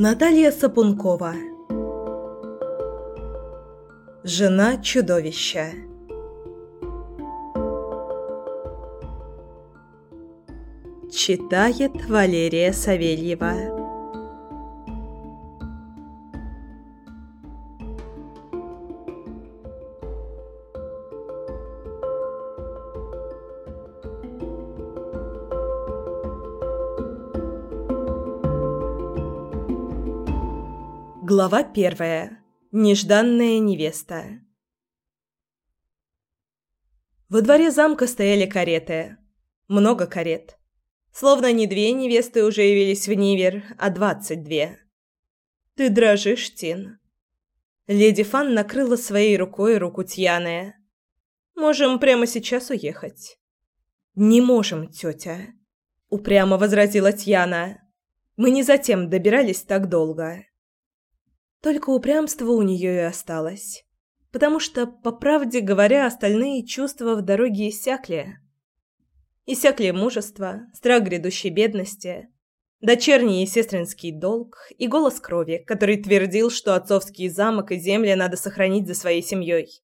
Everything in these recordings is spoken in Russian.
Наталья Сапункова. Жена чудовища. Читает Валерия Савельева Глава первая. Нежданная невеста. Во дворе замка стояли кареты. Много карет. Словно не две невесты уже явились в Нивер, а двадцать две. «Ты дрожишь, Тин?» Леди Фан накрыла своей рукой руку Тьяны. «Можем прямо сейчас уехать». «Не можем, тетя», — упрямо возразила Тьяна. «Мы не затем добирались так долго». Только упрямство у нее и осталось. Потому что, по правде говоря, остальные чувства в дороге иссякли. Иссякли мужество, страх грядущей бедности, дочерний и сестринский долг и голос крови, который твердил, что отцовский замок и земли надо сохранить за своей семьей.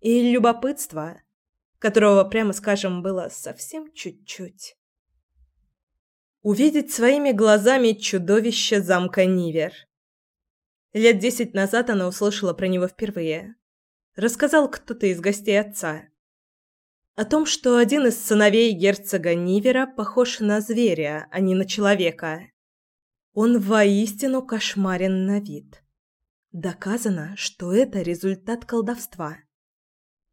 И любопытство, которого, прямо скажем, было совсем чуть-чуть. Увидеть своими глазами чудовище замка Нивер – Лет десять назад она услышала про него впервые. Рассказал кто-то из гостей отца. О том, что один из сыновей герцога Нивера похож на зверя, а не на человека. Он воистину кошмарен на вид. Доказано, что это результат колдовства.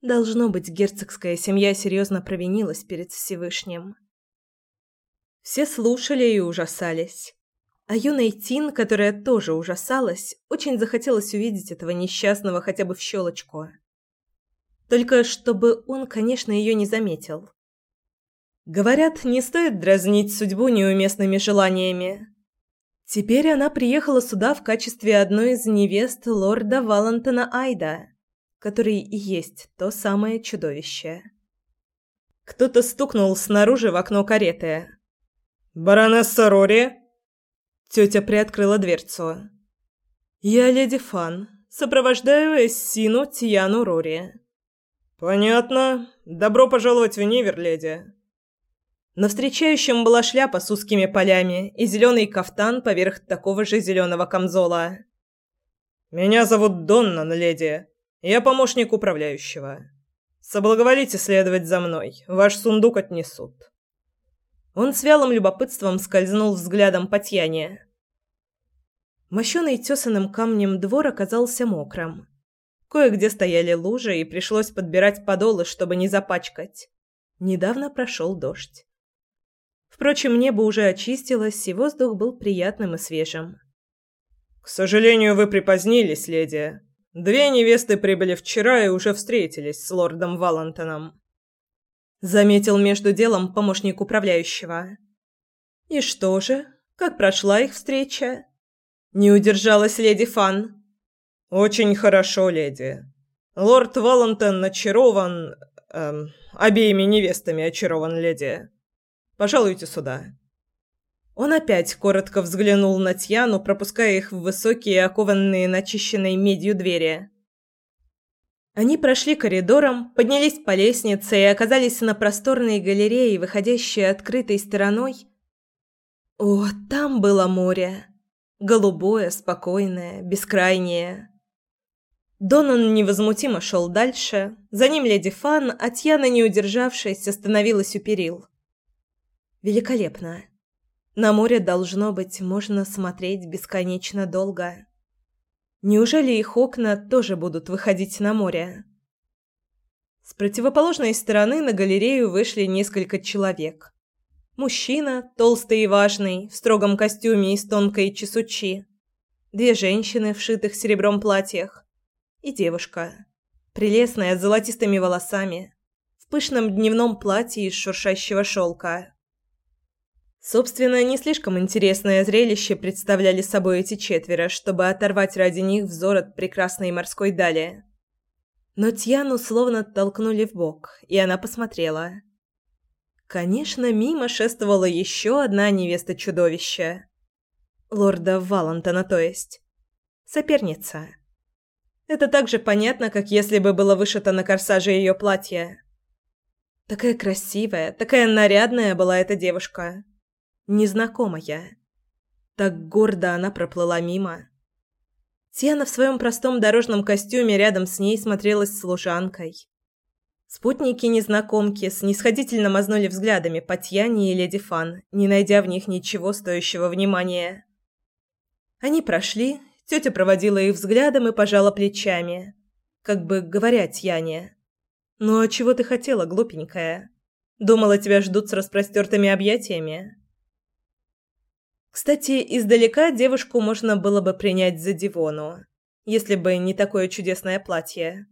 Должно быть, герцогская семья серьезно провинилась перед Всевышним. Все слушали и ужасались. А юной Тин, которая тоже ужасалась, очень захотелось увидеть этого несчастного хотя бы в щелочку. Только чтобы он, конечно, ее не заметил. Говорят, не стоит дразнить судьбу неуместными желаниями. Теперь она приехала сюда в качестве одной из невест лорда Валентина Айда, который и есть то самое чудовище. Кто-то стукнул снаружи в окно кареты. «Баронесса Рори?» Тетя приоткрыла дверцу. «Я леди Фан. Сопровождаю Эссину Тияну Рори». «Понятно. Добро пожаловать в Нивер, леди». На встречающем была шляпа с узкими полями и зеленый кафтан поверх такого же зеленого камзола. «Меня зовут Доннан, леди. Я помощник управляющего. Соблаговолите следовать за мной. Ваш сундук отнесут». Он с вялым любопытством скользнул взглядом по Тьяне. Мощеный тесаным камнем двор оказался мокрым. Кое-где стояли лужи, и пришлось подбирать подолы, чтобы не запачкать. Недавно прошел дождь. Впрочем, небо уже очистилось, и воздух был приятным и свежим. «К сожалению, вы припозднились, леди. Две невесты прибыли вчера и уже встретились с лордом Валантоном заметил между делом помощник управляющего. И что же? Как прошла их встреча? Не удержалась леди Фан. Очень хорошо, леди. Лорд Валентон очарован эм, обеими невестами очарован, леди. Пожалуйте сюда. Он опять коротко взглянул на Тьяну, пропуская их в высокие, окованные начищенной медью двери. Они прошли коридором, поднялись по лестнице и оказались на просторной галерее, выходящей открытой стороной. О, там было море. Голубое, спокойное, бескрайнее. Донан невозмутимо шел дальше. За ним леди Фан, а Тьяна, не удержавшись, остановилась у перил. Великолепно. На море, должно быть, можно смотреть бесконечно долго. Неужели их окна тоже будут выходить на море? С противоположной стороны на галерею вышли несколько человек. Мужчина, толстый и важный, в строгом костюме из тонкой чесучи. Две женщины в шитых серебром платьях. И девушка, прелестная, с золотистыми волосами, в пышном дневном платье из шуршащего шелка. Собственно, не слишком интересное зрелище представляли собой эти четверо, чтобы оторвать ради них взор от прекрасной морской дали. Но Тьяну словно толкнули в бок, и она посмотрела. Конечно, мимо шествовала еще одна невеста-чудовища. Лорда Валантона, то есть. Соперница. Это так же понятно, как если бы было вышито на корсаже ее платье. Такая красивая, такая нарядная была эта девушка. Незнакомая. Так гордо она проплыла мимо. Тиана в своем простом дорожном костюме рядом с ней смотрелась служанкой. Спутники незнакомки снисходительно мазнули взглядами по Тьяне и леди Фан, не найдя в них ничего стоящего внимания. Они прошли, тетя проводила их взглядом и пожала плечами, как бы говоря Тьяне. «Ну а чего ты хотела, глупенькая? Думала, тебя ждут с распростертыми объятиями?» Кстати, издалека девушку можно было бы принять за Дивону, если бы не такое чудесное платье.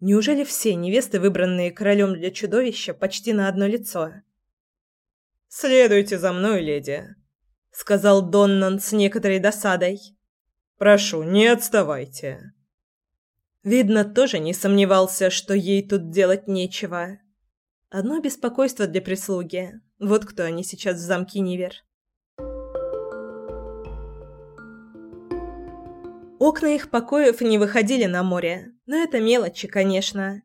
Неужели все невесты, выбранные королем для чудовища, почти на одно лицо? «Следуйте за мной, леди», — сказал Доннан с некоторой досадой. «Прошу, не отставайте». Видно, тоже не сомневался, что ей тут делать нечего. Одно беспокойство для прислуги. Вот кто они сейчас в замке Нивер. Окна их покоев не выходили на море, но это мелочи, конечно.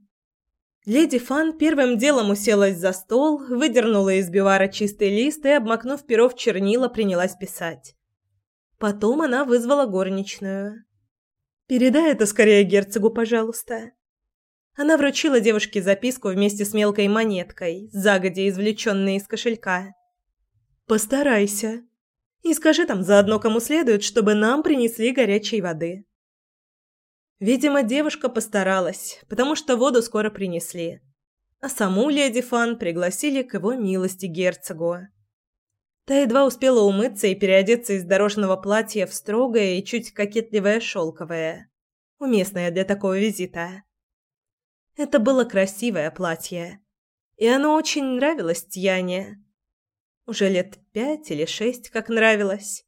Леди Фан первым делом уселась за стол, выдернула из бивара чистый лист и, обмакнув перо в чернила, принялась писать. Потом она вызвала горничную. «Передай это скорее герцогу, пожалуйста». Она вручила девушке записку вместе с мелкой монеткой, загодя извлеченной из кошелька. «Постарайся», и скажи там заодно, кому следует, чтобы нам принесли горячей воды». Видимо, девушка постаралась, потому что воду скоро принесли. А саму леди Фан пригласили к его милости герцогу. Та едва успела умыться и переодеться из дорожного платья в строгое и чуть кокетливое шелковое, уместное для такого визита. Это было красивое платье, и оно очень нравилось Тьяне. Уже лет пять или шесть, как нравилось.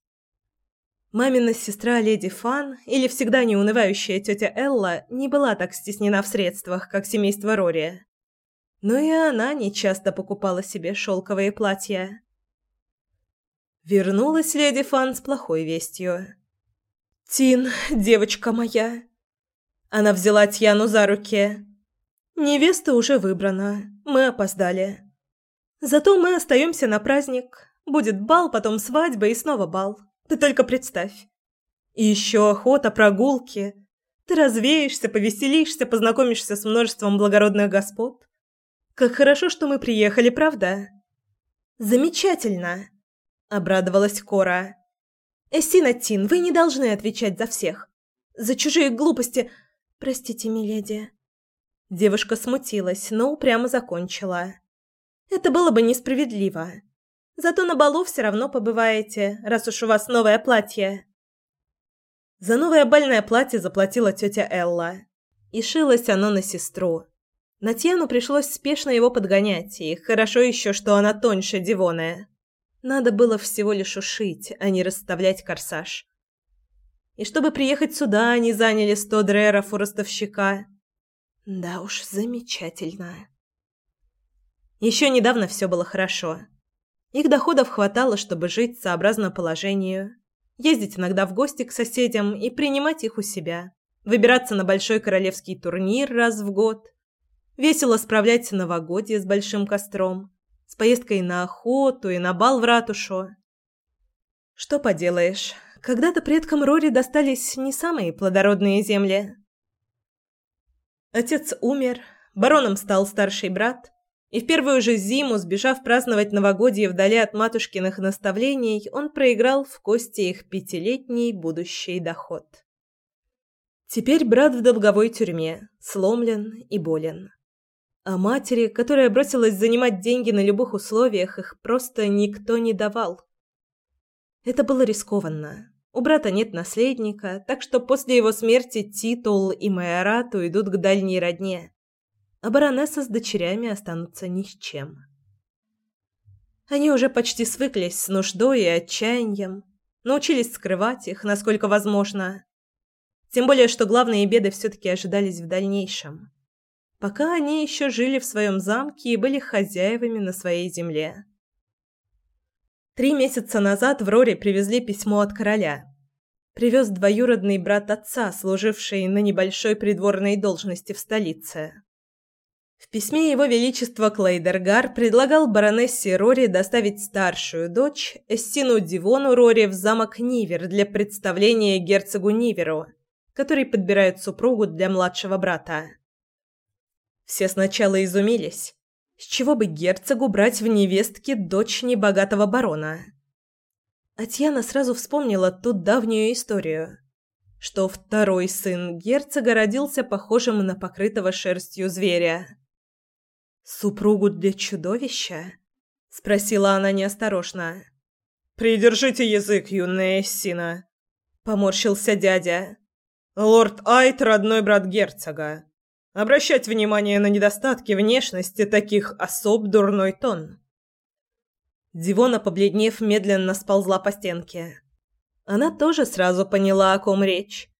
Мамина сестра леди Фан, или всегда неунывающая тетя Элла, не была так стеснена в средствах, как семейство Рори. Но и она нечасто покупала себе шелковые платья. Вернулась леди Фан с плохой вестью. «Тин, девочка моя!» Она взяла Тьяну за руки. «Невеста уже выбрана. Мы опоздали. Зато мы остаемся на праздник. Будет бал, потом свадьба и снова бал. Ты только представь. И еще охота, прогулки. Ты развеешься, повеселишься, познакомишься с множеством благородных господ. Как хорошо, что мы приехали, правда? Замечательно, обрадовалась Кора. Эссина Тин, вы не должны отвечать за всех. За чужие глупости. Простите, миледи. Девушка смутилась, но упрямо закончила. Это было бы несправедливо. Зато на балу все равно побываете, раз уж у вас новое платье. За новое бальное платье заплатила тетя Элла. И шилось оно на сестру. Натьяну пришлось спешно его подгонять, и хорошо еще, что она тоньше Дивоны. Надо было всего лишь ушить, а не расставлять корсаж. И чтобы приехать сюда, они заняли сто дреров у ростовщика. Да уж, замечательно. Еще недавно все было хорошо. Их доходов хватало, чтобы жить сообразно положению, ездить иногда в гости к соседям и принимать их у себя, выбираться на большой королевский турнир раз в год, весело справлять новогодье с большим костром, с поездкой на охоту и на бал в ратушу. Что поделаешь, когда-то предкам Рори достались не самые плодородные земли. Отец умер, бароном стал старший брат, и в первую же зиму, сбежав праздновать новогодье вдали от матушкиных наставлений, он проиграл в кости их пятилетний будущий доход. Теперь брат в долговой тюрьме, сломлен и болен. А матери, которая бросилась занимать деньги на любых условиях, их просто никто не давал. Это было рискованно. У брата нет наследника, так что после его смерти титул и майорат уйдут к дальней родне а баронесса с дочерями останутся ни с чем. Они уже почти свыклись с нуждой и отчаянием, научились скрывать их, насколько возможно. Тем более, что главные беды все-таки ожидались в дальнейшем. Пока они еще жили в своем замке и были хозяевами на своей земле. Три месяца назад в Роре привезли письмо от короля. Привез двоюродный брат отца, служивший на небольшой придворной должности в столице. В письме его величество Клейдергар предлагал баронессе Рори доставить старшую дочь, Эссину Дивону Рори, в замок Нивер для представления герцогу Ниверу, который подбирает супругу для младшего брата. Все сначала изумились. С чего бы герцогу брать в невестки дочь небогатого барона? Татьяна сразу вспомнила ту давнюю историю, что второй сын герцога родился похожим на покрытого шерстью зверя. «Супругу для чудовища?» — спросила она неосторожно. «Придержите язык, юная Эссина», — поморщился дядя. «Лорд Айт — родной брат герцога. Обращать внимание на недостатки внешности таких особ дурной тон. Дивона, побледнев, медленно сползла по стенке. Она тоже сразу поняла, о ком речь.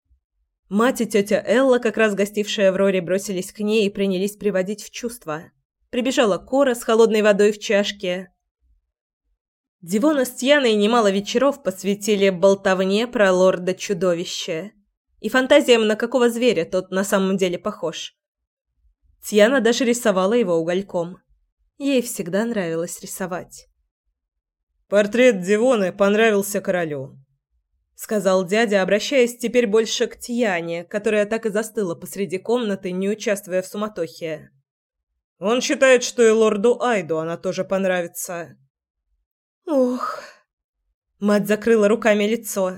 Мать и тетя Элла, как раз гостившая в Роре, бросились к ней и принялись приводить в чувство. Прибежала Кора с холодной водой в чашке. Дивона с Тьяной немало вечеров посвятили болтовне про лорда-чудовища и фантазиям, на какого зверя тот на самом деле похож. Тьяна даже рисовала его угольком. Ей всегда нравилось рисовать. «Портрет Дивоны понравился королю», — сказал дядя, обращаясь теперь больше к Тьяне, которая так и застыла посреди комнаты, не участвуя в суматохе. «Он считает, что и лорду Айду она тоже понравится». «Ох...» Мать закрыла руками лицо.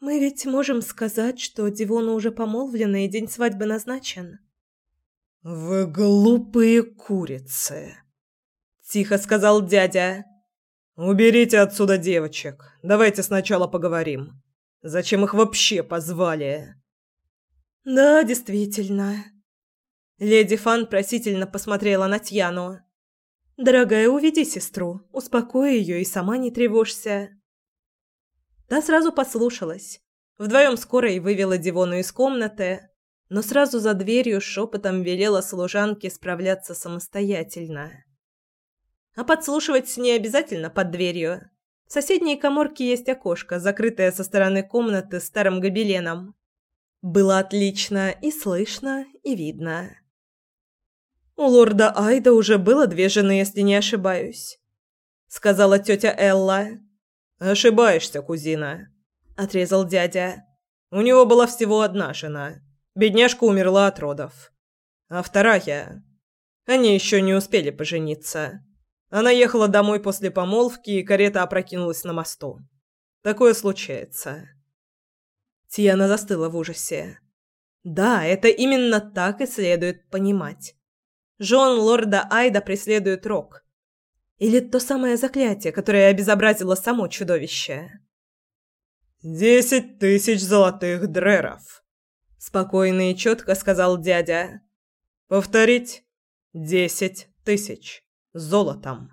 «Мы ведь можем сказать, что Дивона уже помолвлена и день свадьбы назначен». «Вы глупые курицы!» — тихо сказал дядя. «Уберите отсюда девочек. Давайте сначала поговорим. Зачем их вообще позвали?» «Да, действительно». Леди Фан просительно посмотрела на Тьяну. «Дорогая, уведи сестру, успокой ее и сама не тревожься». Та сразу послушалась. Вдвоем скоро и вывела Дивону из комнаты, но сразу за дверью шепотом велела служанке справляться самостоятельно. А подслушивать не обязательно под дверью. В соседней коморке есть окошко, закрытое со стороны комнаты старым гобеленом. Было отлично и слышно, и видно. У лорда Айда уже было две жены, если не ошибаюсь, сказала тетя Элла. Ошибаешься, кузина, отрезал дядя. У него была всего одна жена. Бедняжка умерла от родов. А вторая... Они еще не успели пожениться. Она ехала домой после помолвки, и карета опрокинулась на мосту. Такое случается. Тиана застыла в ужасе. Да, это именно так и следует понимать. Жон лорда Айда преследует Рок. Или то самое заклятие, которое обезобразило само чудовище. «Десять тысяч золотых дреров», спокойно и четко сказал дядя. Повторить? Десять тысяч. Золотом.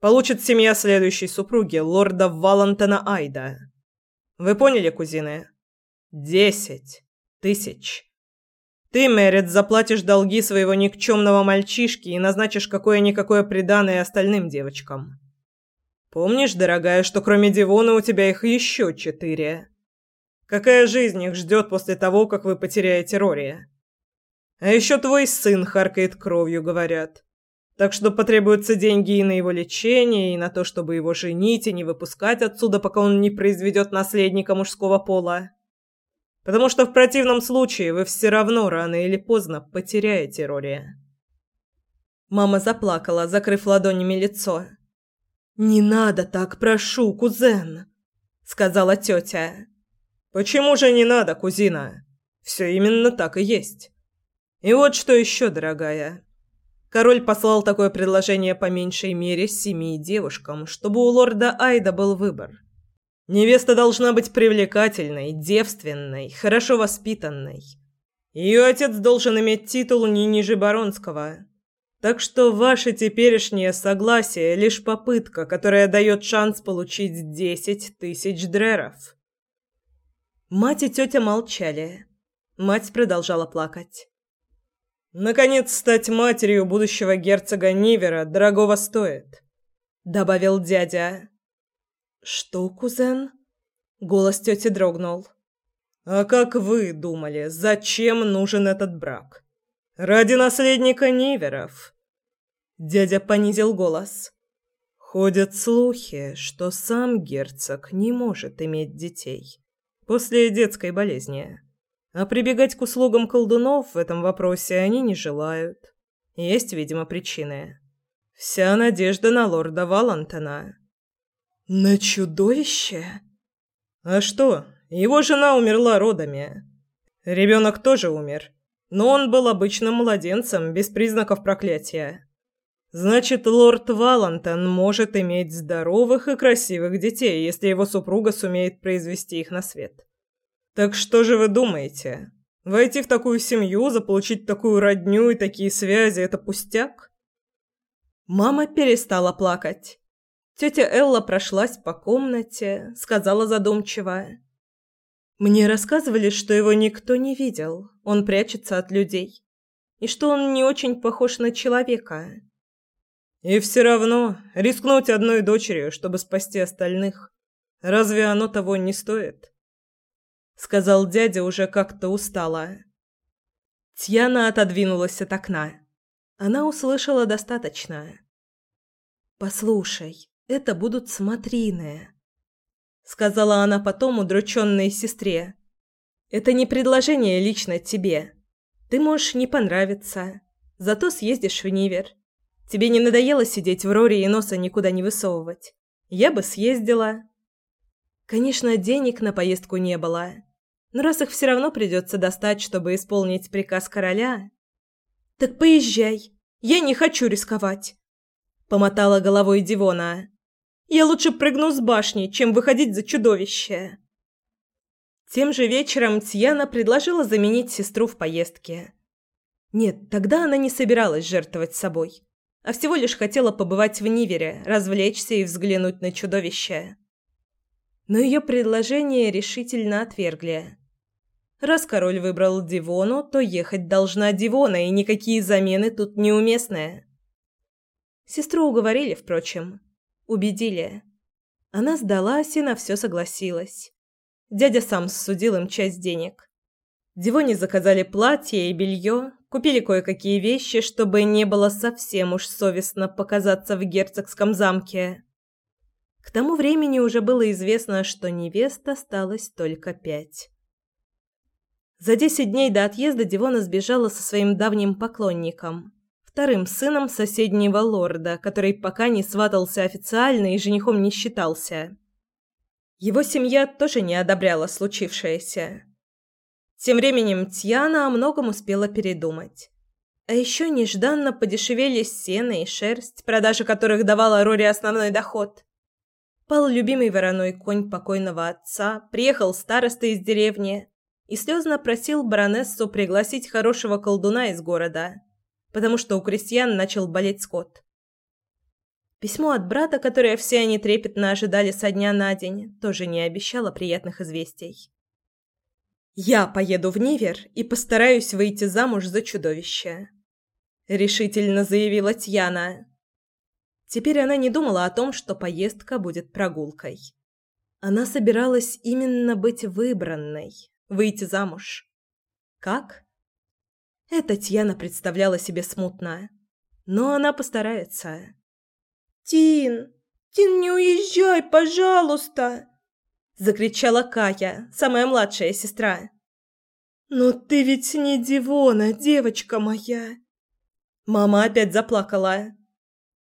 Получит семья следующей супруги, лорда Валантона Айда. Вы поняли, кузины? Десять тысяч. Ты, Мерит, заплатишь долги своего никчемного мальчишки и назначишь какое-никакое приданое остальным девочкам. Помнишь, дорогая, что кроме Дивона у тебя их еще четыре? Какая жизнь их ждет после того, как вы потеряете Рори? А еще твой сын харкает кровью, говорят. Так что потребуются деньги и на его лечение, и на то, чтобы его женить и не выпускать отсюда, пока он не произведет наследника мужского пола. Потому что в противном случае вы все равно рано или поздно потеряете Рори. Мама заплакала, закрыв ладонями лицо. «Не надо так, прошу, кузен», — сказала тетя. Почему же не надо, кузина? Все именно так и есть. И вот что еще, дорогая. Король послал такое предложение по меньшей мере семи девушкам, чтобы у лорда Айда был выбор. Невеста должна быть привлекательной, девственной, хорошо воспитанной. Ее отец должен иметь титул не ниже баронского. Так что ваше теперешнее согласие – лишь попытка, которая дает шанс получить десять тысяч дреров. Мать и тетя молчали. Мать продолжала плакать. «Наконец, стать матерью будущего герцога Нивера дорогого стоит», — добавил дядя. «Что, кузен?» Голос тети дрогнул. «А как вы думали, зачем нужен этот брак? Ради наследника Ниверов?» Дядя понизил голос. «Ходят слухи, что сам герцог не может иметь детей после детской болезни. А прибегать к услугам колдунов в этом вопросе они не желают. Есть, видимо, причины. Вся надежда на лорда Валантона». «На чудовище?» «А что? Его жена умерла родами. Ребенок тоже умер, но он был обычным младенцем, без признаков проклятия. Значит, лорд Валантон может иметь здоровых и красивых детей, если его супруга сумеет произвести их на свет. Так что же вы думаете? Войти в такую семью, заполучить такую родню и такие связи – это пустяк?» Мама перестала плакать. Тетя Элла прошлась по комнате, сказала задумчиво. «Мне рассказывали, что его никто не видел, он прячется от людей, и что он не очень похож на человека». «И все равно рискнуть одной дочерью, чтобы спасти остальных, разве оно того не стоит?» Сказал дядя уже как-то устало. Тьяна отодвинулась от окна. Она услышала достаточно. «Послушай, это будут смотрины», — сказала она потом удрученной сестре. «Это не предложение лично тебе. Ты можешь не понравиться, зато съездишь в Нивер. Тебе не надоело сидеть в роре и носа никуда не высовывать? Я бы съездила». Конечно, денег на поездку не было, но раз их все равно придется достать, чтобы исполнить приказ короля... «Так поезжай, я не хочу рисковать», — помотала головой Дивона. Я лучше прыгну с башни, чем выходить за чудовище. Тем же вечером Тьяна предложила заменить сестру в поездке. Нет, тогда она не собиралась жертвовать собой, а всего лишь хотела побывать в Нивере, развлечься и взглянуть на чудовище. Но ее предложение решительно отвергли. Раз король выбрал Дивону, то ехать должна Дивона, и никакие замены тут неуместные. Сестру уговорили, впрочем. Убедили. Она сдалась и на все согласилась. Дядя сам судил им часть денег. Дивоне заказали платье и белье, купили кое-какие вещи, чтобы не было совсем уж совестно показаться в герцогском замке. К тому времени уже было известно, что невест осталось только пять. За десять дней до отъезда Дивона сбежала со своим давним поклонником вторым сыном соседнего лорда, который пока не сватался официально и женихом не считался. Его семья тоже не одобряла случившееся. Тем временем Тьяна о многом успела передумать. А еще нежданно подешевели сено и шерсть, продажа которых давала Рори основной доход. Пал любимый вороной конь покойного отца, приехал староста из деревни и слезно просил баронессу пригласить хорошего колдуна из города – потому что у крестьян начал болеть скот. Письмо от брата, которое все они трепетно ожидали со дня на день, тоже не обещало приятных известий. «Я поеду в Нивер и постараюсь выйти замуж за чудовище», — решительно заявила Тьяна. Теперь она не думала о том, что поездка будет прогулкой. Она собиралась именно быть выбранной, выйти замуж. Как? Это Тьяна представляла себе смутно. Но она постарается. «Тин! Тин, не уезжай, пожалуйста!» Закричала Кая, самая младшая сестра. «Но ты ведь не Дивона, девочка моя!» Мама опять заплакала.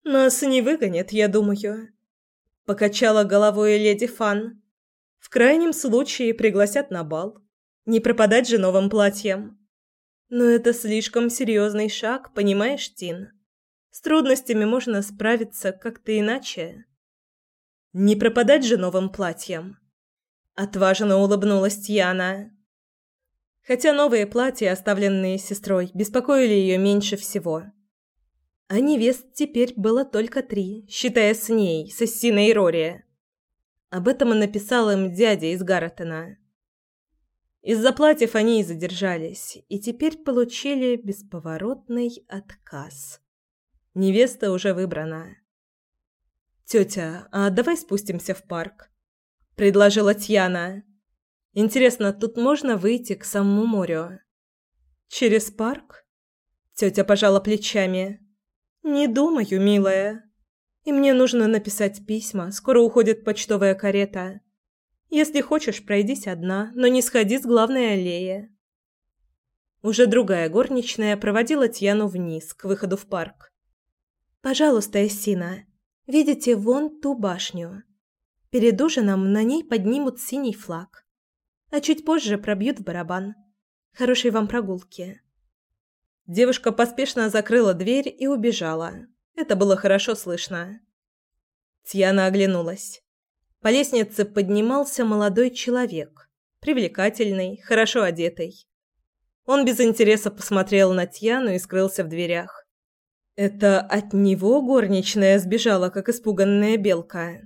«Нас не выгонят, я думаю», — покачала головой леди Фан. «В крайнем случае пригласят на бал. Не пропадать же новым платьем». Но это слишком серьезный шаг, понимаешь, Тин? С трудностями можно справиться как-то иначе. Не пропадать же новым платьем. Отваженно улыбнулась Яна. Хотя новые платья, оставленные сестрой, беспокоили ее меньше всего. А невест теперь было только три, считая с ней, с Синой и Рори. Об этом и написал им дядя из Гарретона. Из-за платьев они и задержались, и теперь получили бесповоротный отказ. Невеста уже выбрана. «Тетя, а давай спустимся в парк?» – предложила Тьяна. «Интересно, тут можно выйти к самому морю?» «Через парк?» Тетя пожала плечами. «Не думаю, милая. И мне нужно написать письма, скоро уходит почтовая карета. Если хочешь, пройдись одна, но не сходи с главной аллеи». Уже другая горничная проводила Тьяну вниз, к выходу в парк. «Пожалуйста, Эссина, видите вон ту башню? Перед ужином на ней поднимут синий флаг, а чуть позже пробьют в барабан. Хорошей вам прогулки». Девушка поспешно закрыла дверь и убежала. Это было хорошо слышно. Тьяна оглянулась. По лестнице поднимался молодой человек, привлекательный, хорошо одетый. Он без интереса посмотрел на Тьяну и скрылся в дверях. Это от него горничная сбежала, как испуганная белка.